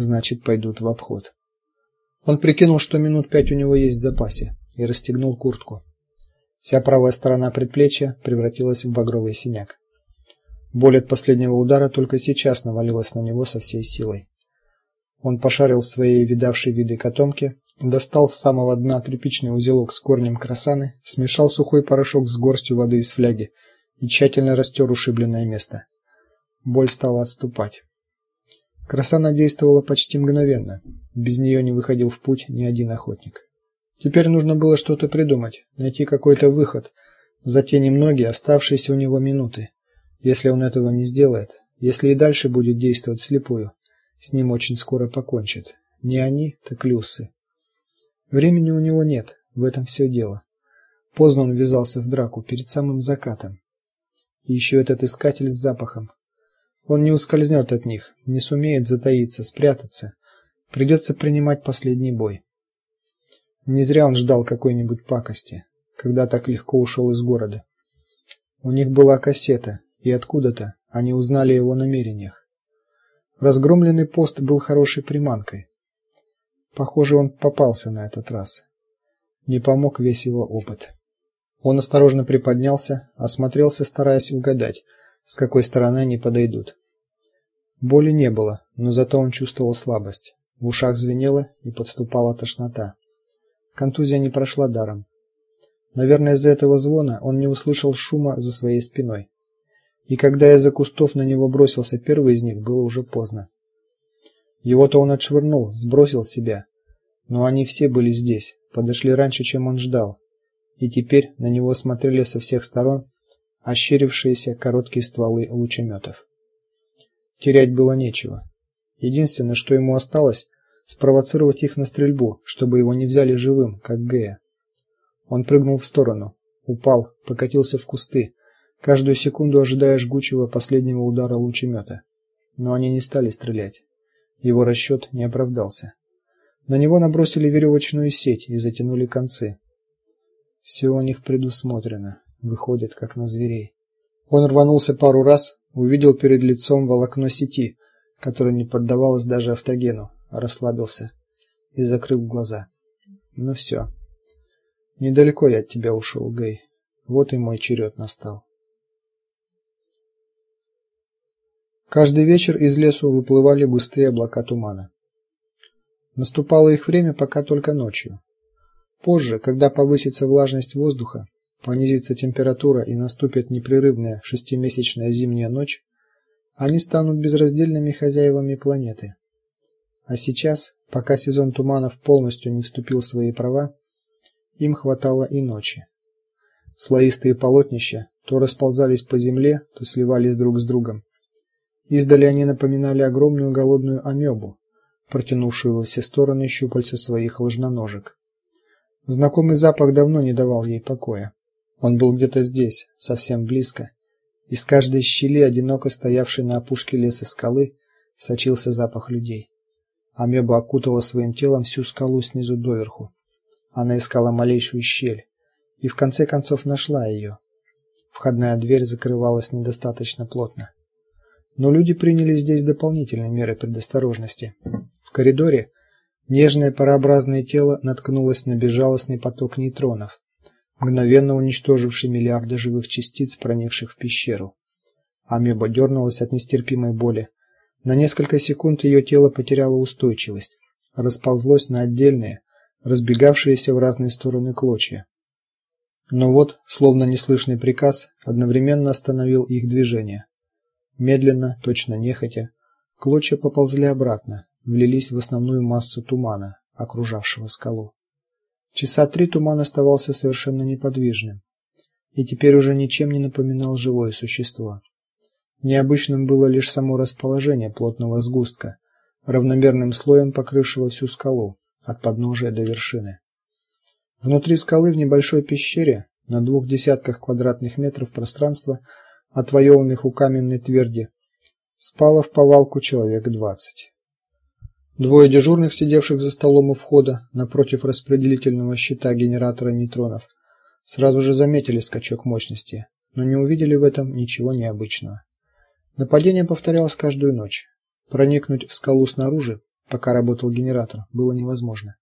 значит, пойдут в обход. Он прикинул, что минут пять у него есть в запасе, и расстегнул куртку. Вся правая сторона предплечья превратилась в багровый синяк. Боль от последнего удара только сейчас навалилась на него со всей силой. Он пошарил в своей видавшей виды котомке, достал с самого дна тряпичный узелок с корнем красаны, смешал сухой порошок с горстью воды из фляги и тщательно растер ушибленное место. Боль стала отступать. Красана действовала почти мгновенно. Без нее не выходил в путь ни один охотник. Теперь нужно было что-то придумать, найти какой-то выход за те немногие оставшиеся у него минуты. Если он этого не сделает, если и дальше будет действовать вслепую, с ним очень скоро покончат. Не они, так люсы. Времени у него нет, в этом все дело. Поздно он ввязался в драку перед самым закатом. И еще этот искатель с запахом. Он не ускользнет от них, не сумеет затаиться, спрятаться. Придется принимать последний бой. Не зря он ждал какой-нибудь пакости, когда так легко ушел из города. У них была кассета, и откуда-то они узнали его намерениях. Разгромленный пост был хорошей приманкой. Похоже, он попался на этот раз. Не помог весь его опыт. Он осторожно приподнялся, осмотрелся, стараясь угадать, с какой стороны они подойдут. Боли не было, но зато он чувствовал слабость. В ушах звенело и подступала тошнота. Контузия не прошла даром. Наверное, из-за этого звона он не услышал шума за своей спиной и когда из-за кустов на него бросился первый из них, было уже поздно. Его-то он отшвырнул, сбросил с себя, но они все были здесь, подошли раньше, чем он ждал, и теперь на него смотрели со всех сторон ощерившиеся короткие стволы лучеметов. Терять было нечего. Единственное, что ему осталось, спровоцировать их на стрельбу, чтобы его не взяли живым, как Гэя. Он прыгнул в сторону, упал, покатился в кусты, каждую секунду ожидая жгучего последнего удара лучемета. Но они не стали стрелять. Его расчет не оправдался. На него набросили веревочную сеть и затянули концы. Все у них предусмотрено, выходит, как на зверей. Он рванулся пару раз, увидел перед лицом волокно сети, которое не поддавалось даже автогену, расслабился и закрыл глаза. Ну все. Недалеко я от тебя ушел, Гей. Вот и мой черед настал. Каждый вечер из лесу выплывали густые облака тумана. Наступало их время пока только ночью. Позже, когда повысится влажность воздуха, понизится температура и наступит непрерывная шестимесячная зимняя ночь, они станут безраздельными хозяевами планеты. А сейчас, пока сезон туманов полностью не вступил в свои права, им хватало и ночи. Слоистые полотнища то расползались по земле, то сливались друг с другом Издали они напоминали огромную голодную амебу, протянувшую во все стороны щупальца своих ложноножек. Знакомый запах давно не давал ей покоя. Он был где-то здесь, совсем близко. Из каждой щели, одиноко стоявшей на опушке леса скалы, сочился запах людей. Амеба окутала своим телом всю скалу снизу доверху. Она искала малейшую щель и в конце концов нашла ее. Входная дверь закрывалась недостаточно плотно но люди приняли здесь дополнительные меры предосторожности. В коридоре нежное парообразное тело наткнулось на безжалостный поток нейтронов, мгновенно уничтоживший миллиарды живых частиц, проникших в пещеру. Амеба дернулась от нестерпимой боли. На несколько секунд ее тело потеряло устойчивость, расползлось на отдельные, разбегавшиеся в разные стороны клочья. Но вот, словно неслышный приказ, одновременно остановил их движение. Медленно, точно нехотя, клочья поползли обратно, влились в основную массу тумана, окружавшего скалу. Часа три туман оставался совершенно неподвижным и теперь уже ничем не напоминал живое существо. Необычным было лишь само расположение плотного сгустка, равномерным слоем покрывшего всю скалу от подножия до вершины. Внутри скалы в небольшой пещере на двух десятках квадратных метров пространства отвоеванных у каменной тверди, спало в повалку человек двадцать. Двое дежурных, сидевших за столом у входа напротив распределительного щита генератора нейтронов, сразу же заметили скачок мощности, но не увидели в этом ничего необычного. Нападение повторялось каждую ночь. Проникнуть в скалу снаружи пока работал генератор, было невозможно.